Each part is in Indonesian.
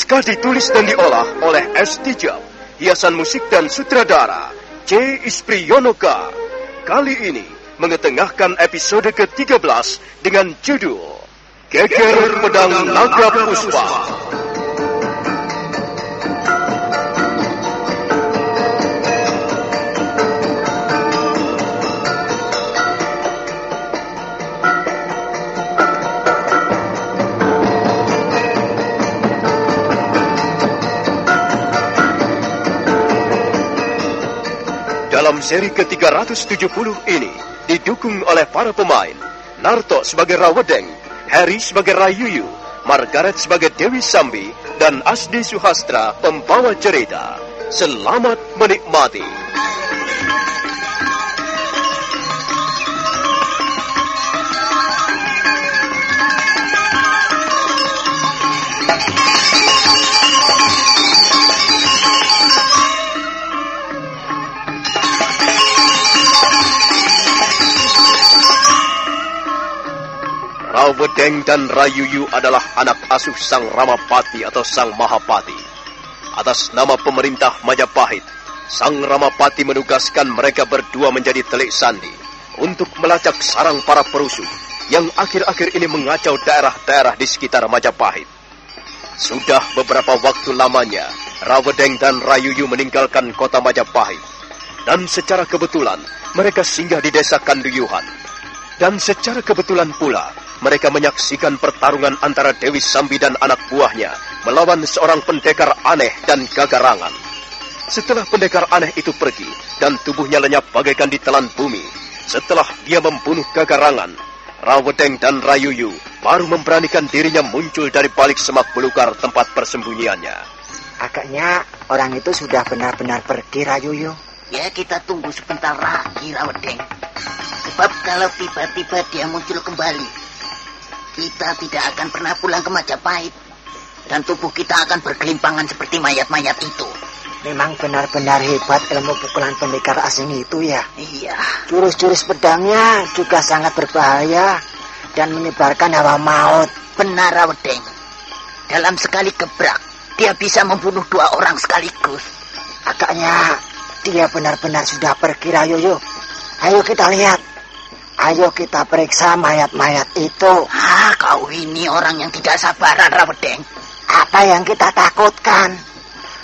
Naskah ditulis dan diolah oleh S. Tijab, hiasan musik dan sutradara C. Ispriyonoka. Kali ini mengetengahkan episode ke-13 dengan judul Geger Pedang Naga Puspa. Seri ke-370 ini didukung oleh para pemain Narto sebagai Rawedeng, Harry sebagai Rayuyu, Margaret sebagai Dewi Sambi, dan Asdi Suhastra pembawa cerita. Selamat menikmati. Rawedeng dan Rayuyu adalah anak asuh Sang Ramapati atau Sang Mahapati. Atas nama pemerintah Majapahit, Sang Ramapati menugaskan mereka berdua menjadi telik sandi untuk melacak sarang para perusuh yang akhir-akhir ini mengacau daerah-daerah di sekitar Majapahit. Sudah beberapa waktu lamanya, Rawedeng dan Rayuyu meninggalkan kota Majapahit. Dan secara kebetulan, mereka singgah di desa Kanduyuhan. Dan secara kebetulan pula, mereka menyaksikan pertarungan antara Dewi Sambi dan anak buahnya melawan seorang pendekar aneh dan gagarangan. Setelah pendekar aneh itu pergi dan tubuhnya lenyap bagaikan ditelan bumi, setelah dia membunuh gagarangan, Rawedeng dan Rayuyu baru memberanikan dirinya muncul dari balik semak belukar tempat persembunyiannya. Agaknya orang itu sudah benar-benar pergi, Rayuyu. Ya kita tunggu sebentar lagi Rawedeng. Sebab kalau tiba-tiba dia muncul kembali, kita tidak akan pernah pulang ke Majapahit. Dan tubuh kita akan bergelimpangan seperti mayat-mayat itu. Memang benar-benar hebat ilmu pukulan pendekar asing itu ya. Iya. Jurus-jurus pedangnya juga sangat berbahaya dan menyebarkan hawa maut. Benar Rawedeng. Dalam sekali gebrak, dia bisa membunuh dua orang sekaligus. Agaknya dia benar-benar sudah pergi, Rayuyu. Ayo kita lihat. Ayo kita periksa mayat-mayat itu. Ah, kau ini orang yang tidak sabaran, Rawedeng. Apa yang kita takutkan?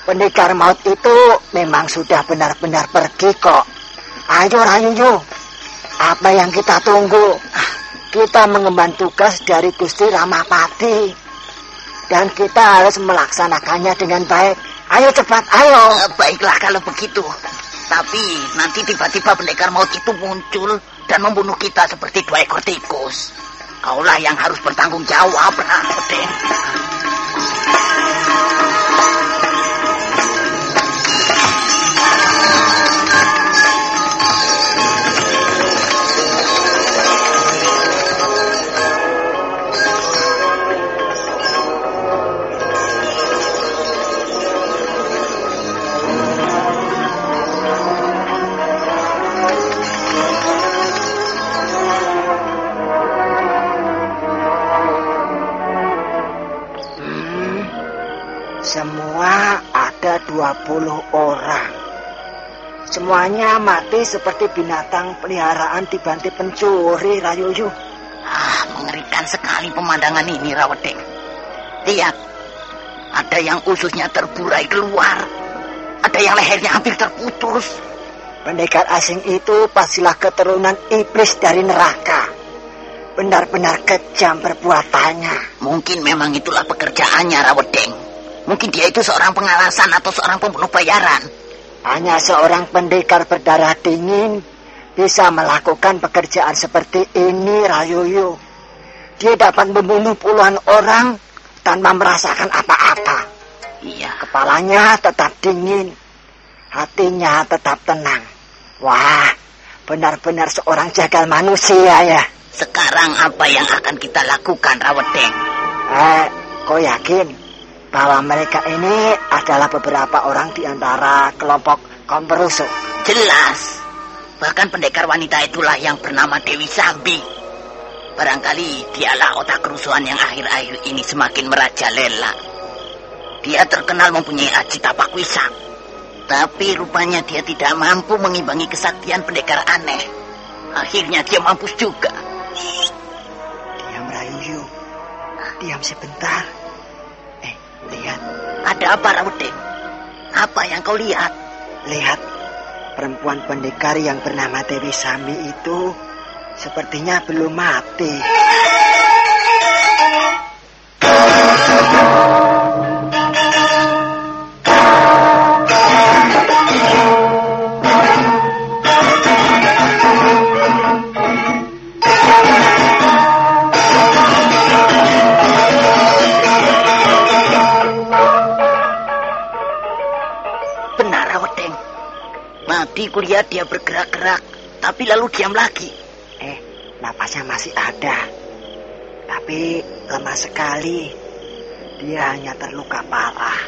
Pendekar maut itu memang sudah benar-benar pergi kok. Ayo Rayuyu, apa yang kita tunggu? Kita mengemban tugas dari Gusti Ramapati. Dan kita harus melaksanakannya dengan baik. Ayo cepat, ayo. Uh, baiklah kalau begitu. Tapi nanti tiba-tiba pendekar maut itu muncul dan membunuh kita seperti dua ekor tikus. Kaulah yang harus bertanggung jawab, Raden. Semuanya mati seperti binatang peliharaan dibanting pencuri, Rayuyu. Ah, mengerikan sekali pemandangan ini, Rawedeng. Lihat, ada yang ususnya terburai keluar. Ada yang lehernya hampir terputus. Pendekar asing itu pastilah keturunan iblis dari neraka. Benar-benar kejam perbuatannya. Mungkin memang itulah pekerjaannya, Rawedeng. Mungkin dia itu seorang pengalasan atau seorang pembunuh bayaran. Hanya seorang pendekar berdarah dingin bisa melakukan pekerjaan seperti ini, Rayuyu. Dia dapat membunuh puluhan orang tanpa merasakan apa-apa. Iya. Kepalanya tetap dingin, hatinya tetap tenang. Wah, benar-benar seorang jagal manusia ya. Sekarang apa yang akan kita lakukan, Rawedeng? Eh, kau yakin bahwa mereka ini adalah beberapa orang di antara kelompok kaum perusuk. Jelas. Bahkan pendekar wanita itulah yang bernama Dewi Sambi. Barangkali dialah otak kerusuhan yang akhir-akhir ini semakin merajalela. Dia terkenal mempunyai aji tapak wisang. Tapi rupanya dia tidak mampu mengimbangi kesaktian pendekar aneh. Akhirnya dia mampus juga. Diam Rayuyu. Diam sebentar. Lihat. Ada apa, Raudin? Apa yang kau lihat? Lihat. Perempuan pendekar yang bernama Dewi Sami itu sepertinya belum mati. Kulihat dia bergerak-gerak, tapi lalu diam lagi. Eh, napasnya masih ada. Tapi lemah sekali. Dia hanya terluka parah.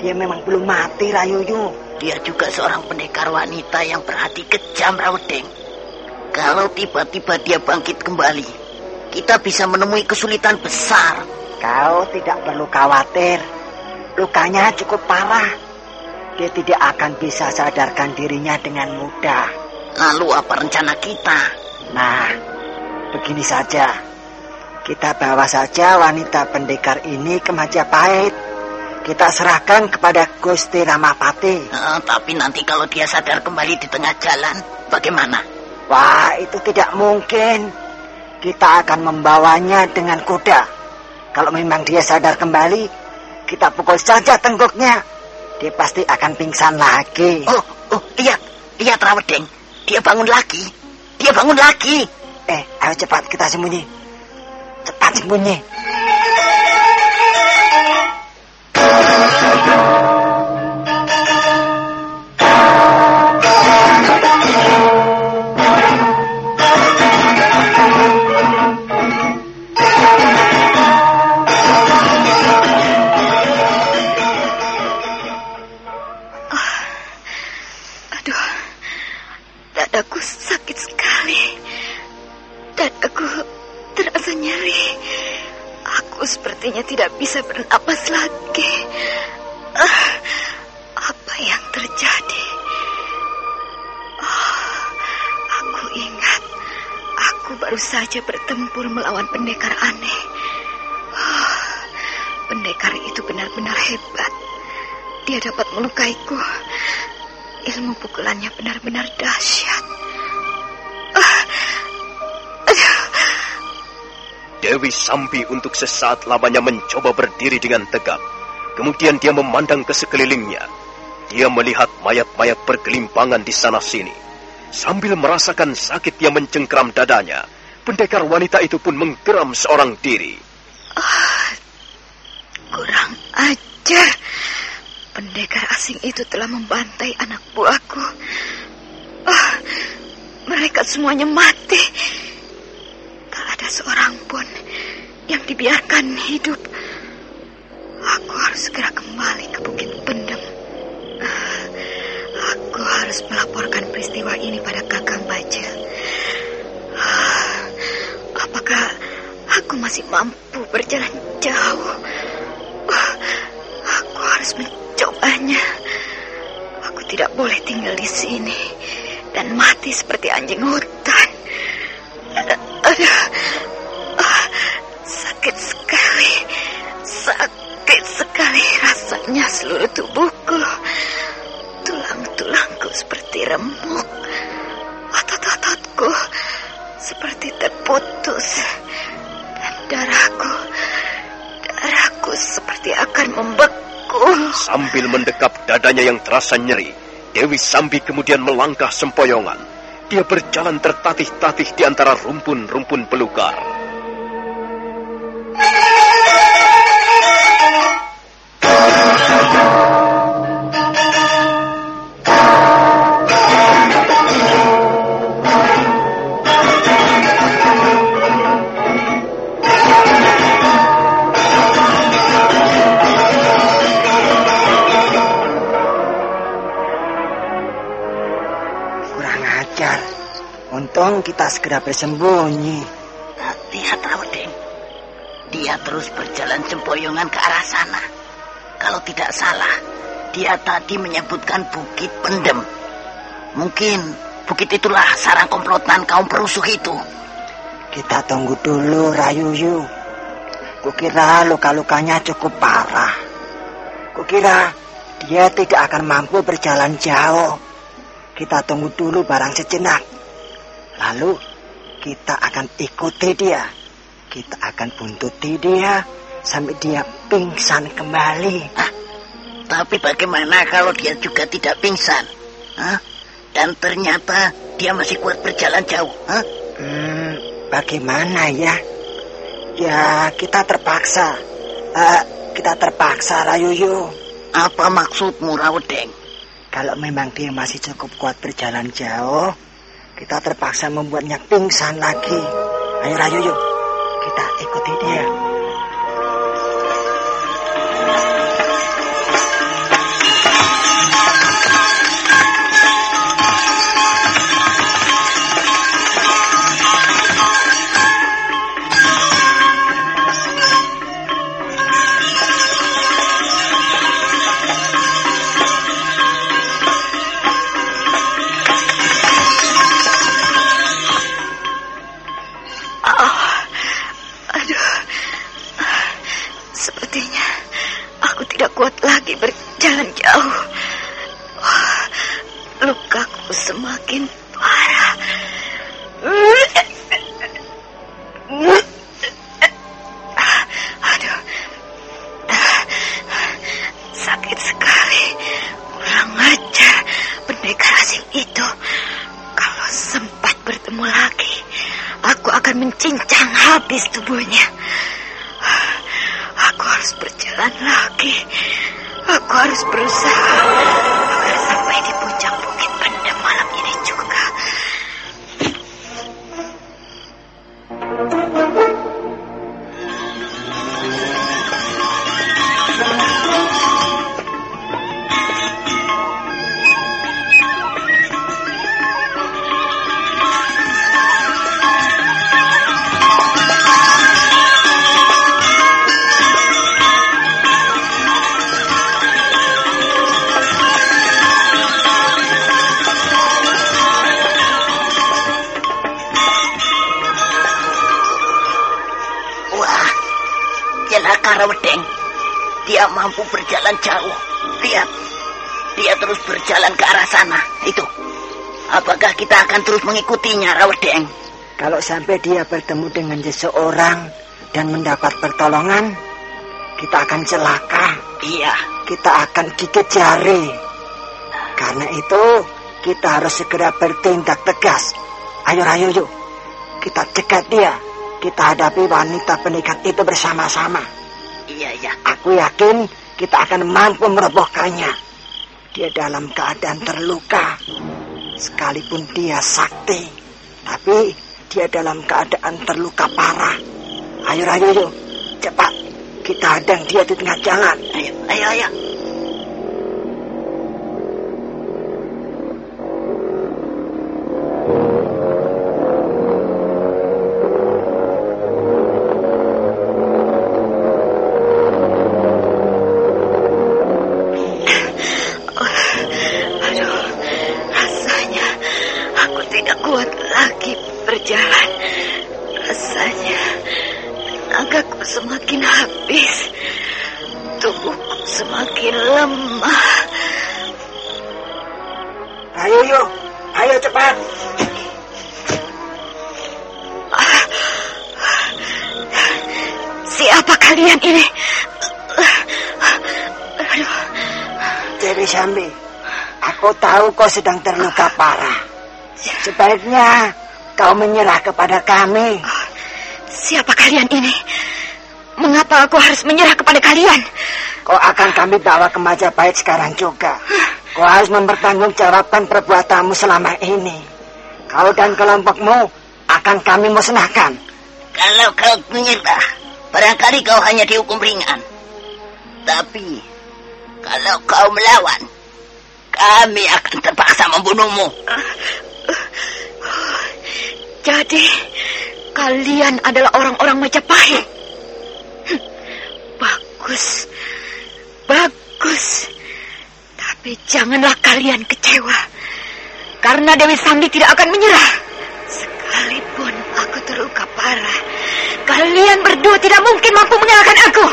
Dia memang belum mati, Rayuyu. Dia juga seorang pendekar wanita yang berhati kejam, Rawedeng. Kalau tiba-tiba dia bangkit kembali, kita bisa menemui kesulitan besar. Kau tidak perlu khawatir. Lukanya cukup parah. Dia tidak akan bisa sadarkan dirinya dengan mudah. Lalu apa rencana kita? Nah, begini saja. Kita bawa saja wanita pendekar ini ke Majapahit. Kita serahkan kepada Gusti Ramapati. Uh, tapi nanti kalau dia sadar kembali di tengah jalan, bagaimana? Wah, itu tidak mungkin. Kita akan membawanya dengan kuda. Kalau memang dia sadar kembali, kita pukul saja tengkuknya. Dia pasti akan pingsan lagi. Oh, oh, lihat, lihat Rawedeng. Dia bangun lagi. Dia bangun lagi. Eh, ayo cepat kita sembunyi. Cepat sembunyi. Ilmu pukulannya benar-benar dahsyat. Ah, Dewi Sambi untuk sesaat lamanya mencoba berdiri dengan tegak. Kemudian dia memandang ke sekelilingnya. Dia melihat mayat-mayat bergelimpangan di sana-sini. Sambil merasakan sakit yang mencengkram dadanya, pendekar wanita itu pun menggeram seorang diri. Oh, kurang ajar. Pendekar asing itu telah membantai anak buahku. Oh, mereka semuanya mati ada seorang pun yang dibiarkan hidup. Aku harus segera kembali ke Bukit Pendem. Aku harus melaporkan peristiwa ini pada Kakang Bajil. Apakah aku masih mampu berjalan jauh? Mencobanya. Aku tidak boleh tinggal di sini dan mati seperti anjing hutan. Dadanya yang terasa nyeri, Dewi Sambi kemudian melangkah sempoyongan dia berjalan tertatih-tatih di antara rumpun-rumpun belukar. Segera bersembunyi. Lihat Rawedeng. Dia terus berjalan sempoyongan ke arah sana. Kalau tidak salah, dia tadi menyebutkan Bukit Pendem. Mungkin bukit itulah sarang komplotan kaum perusuh itu. Kita tunggu dulu, Rayuyu. Kukira luka-lukanya cukup parah. Kukira dia tidak akan mampu berjalan jauh. Kita tunggu dulu barang sejenak. Lalu kita akan ikuti dia. Kita akan buntuti dia sampai dia pingsan kembali. Ah, tapi bagaimana kalau dia juga tidak pingsan? Hah? Dan ternyata dia masih kuat berjalan jauh. Hah? Hmm, bagaimana ya? Ya, kita terpaksa. Uh, kita terpaksa, Rayuyu. Apa maksudmu, Rawedeng? Kalau memang dia masih cukup kuat berjalan jauh, kita terpaksa membuatnya pingsan lagi. Ayo Rayu yuk, kita ikuti dia. in Berjalan jauh. Lihat, dia terus berjalan ke arah sana. Itu. Apakah kita akan terus mengikutinya, Rawedeng? Kalau sampai dia bertemu dengan seseorang dan mendapat pertolongan, kita akan celaka. Iya. Kita akan gigit jari. Karena itu, kita harus segera bertindak tegas. Ayo, ayo, yuk. Kita cegat dia. Kita hadapi wanita penikat itu bersama-sama. Iya, iya. Aku yakin kita akan mampu merobohkannya. Dia dalam keadaan terluka. Sekalipun dia sakti. Tapi dia dalam keadaan terluka parah. Ayo, ayo, yuk. Cepat. Kita hadang dia di tengah jalan. Ayo, ayo, ayo. Tahu kau sedang terluka parah. Sebaiknya kau menyerah kepada kami. siapa kalian ini? Mengapa aku harus menyerah kepada kalian? Kau akan kami bawa ke Majapahit sekarang juga. Kau harus mempertanggungjawabkan perbuatanmu selama ini. Kau dan kelompokmu akan kami musnahkan. Kalau kau menyerah, barangkali kau hanya dihukum ringan. Tapi, kalau kau melawan, kami akan terpaksa membunuhmu. Jadi, kalian adalah orang-orang Majapahit. Bagus. Bagus. Tapi janganlah kalian kecewa. Karena Dewi Sambi tidak akan menyerah. Sekalipun aku terluka parah, kalian berdua tidak mungkin mampu mengalahkan aku.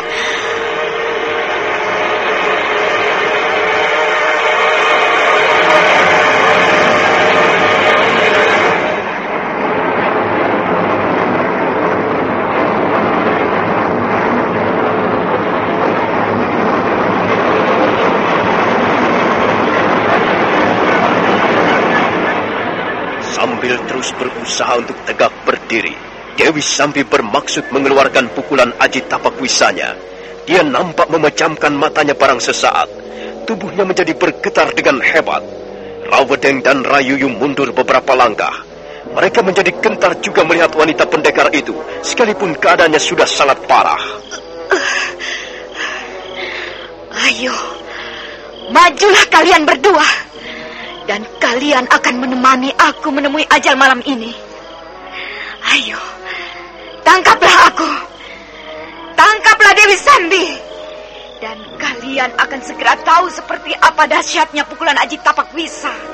Terus berusaha untuk tegak berdiri, Dewi Sambi bermaksud mengeluarkan pukulan Aji Tapak Wisanya. Dia nampak memejamkan matanya barang sesaat. Tubuhnya menjadi bergetar dengan hebat. Rawedeng dan Rayuyu mundur beberapa langkah. Mereka menjadi gentar juga melihat wanita pendekar itu, sekalipun keadaannya sudah sangat parah. Ayo, majulah kalian berdua. Dan kalian akan menemani aku menemui ajal malam ini. Ayo, tangkaplah aku. Tangkaplah Dewi Sambi. Dan kalian akan segera tahu seperti apa dahsyatnya pukulan Aji Tapak Wisa.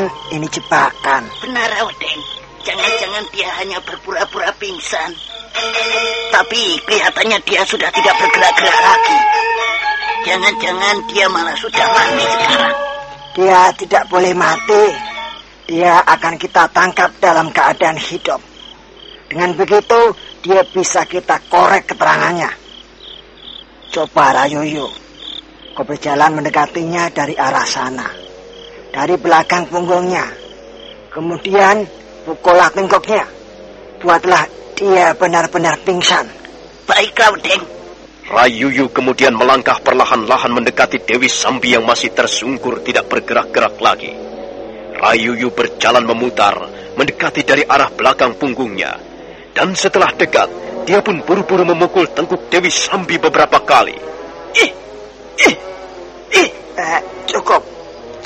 Jangan-jangan ini jebakan. Benar, Rawedeng. Jangan-jangan dia hanya berpura-pura pingsan. Tapi kelihatannya dia sudah tidak bergerak-gerak lagi. Jangan-jangan dia malah sudah mati sekarang. Dia tidak boleh mati. Dia akan kita tangkap dalam keadaan hidup. Dengan begitu, dia bisa kita korek keterangannya. Coba Rayuyu, kau berjalan mendekatinya dari arah sana. Dari belakang punggungnya. Kemudian pukullah tengkoknya. Buatlah dia benar-benar pingsan. Baik, Rawedeng. Rayuyu kemudian melangkah perlahan-lahan mendekati Dewi Sambi yang masih tersungkur tidak bergerak-gerak lagi. Rayuyu berjalan memutar, mendekati dari arah belakang punggungnya. Dan setelah dekat, dia pun buru-buru memukul tengkuk Dewi Sambi beberapa kali. Ih, ih, ih. Eh, cukup,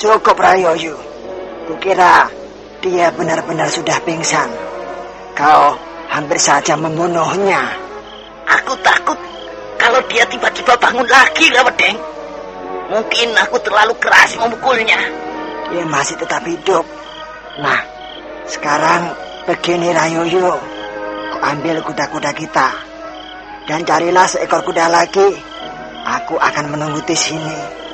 cukup Rayoyu. Kukira dia benar-benar sudah pingsan. Kau hampir saja membunuhnya. Aku takut kalau dia tiba-tiba bangun lagi, Lewedeng. Mungkin aku terlalu keras memukulnya. Dia masih tetap hidup. Nah, sekarang begini Rayoyo. Kau ambil kuda-kuda kita. Dan carilah seekor kuda lagi. Aku akan menunggu di sini.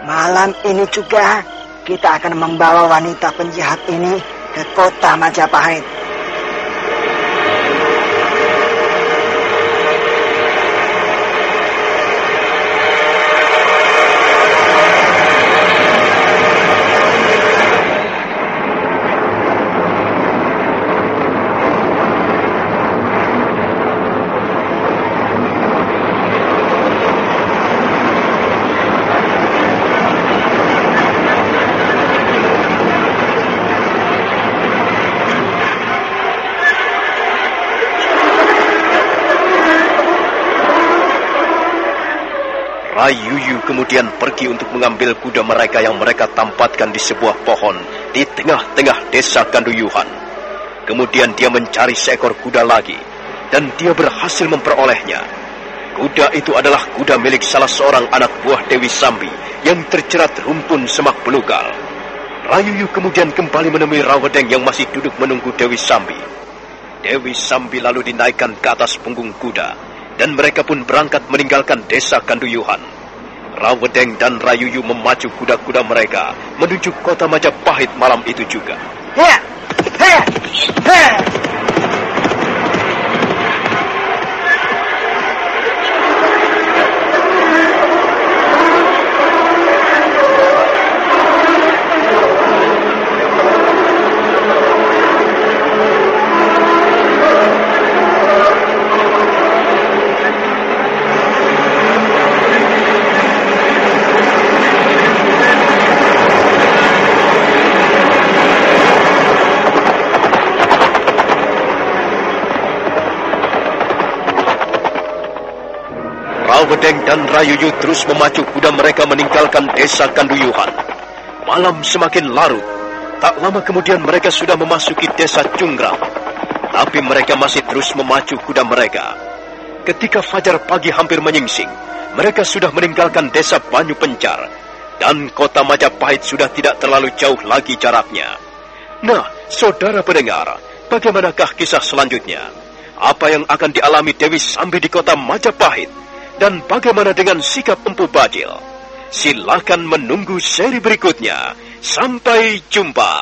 Malam ini juga kita akan membawa wanita penjahat ini ke kota Majapahit. Rayuyu kemudian pergi untuk mengambil kuda mereka yang mereka tampatkan di sebuah pohon di tengah-tengah desa Ganduyuhan. Kemudian dia mencari seekor kuda lagi dan dia berhasil memperolehnya. Kuda itu adalah kuda milik salah seorang anak buah Dewi Sambi yang terjerat rumpun semak belukar. Rayuyu kemudian kembali menemui Rawedeng yang masih duduk menunggu Dewi Sambi. Dewi Sambi lalu dinaikkan ke atas punggung kuda dan mereka pun berangkat meninggalkan desa Kanduyuhan. Rawedeng dan Rayuyu memacu kuda-kuda mereka menuju kota Majapahit malam itu juga. Ya, Rawedeng dan Rayuyu terus memacu kuda mereka meninggalkan desa Kanduyuhan. Malam semakin larut. Tak lama kemudian mereka sudah memasuki desa Cunggrang. Tapi mereka masih terus memacu kuda mereka. Ketika fajar pagi hampir menyingsing, mereka sudah meninggalkan desa Banyu Pencar. Dan kota Majapahit sudah tidak terlalu jauh lagi jaraknya. Nah, saudara pendengar, bagaimanakah kisah selanjutnya? Apa yang akan dialami Dewi Sambi di kota Majapahit? Dan bagaimana dengan sikap Empu Bajil? Silakan menunggu seri berikutnya. Sampai jumpa.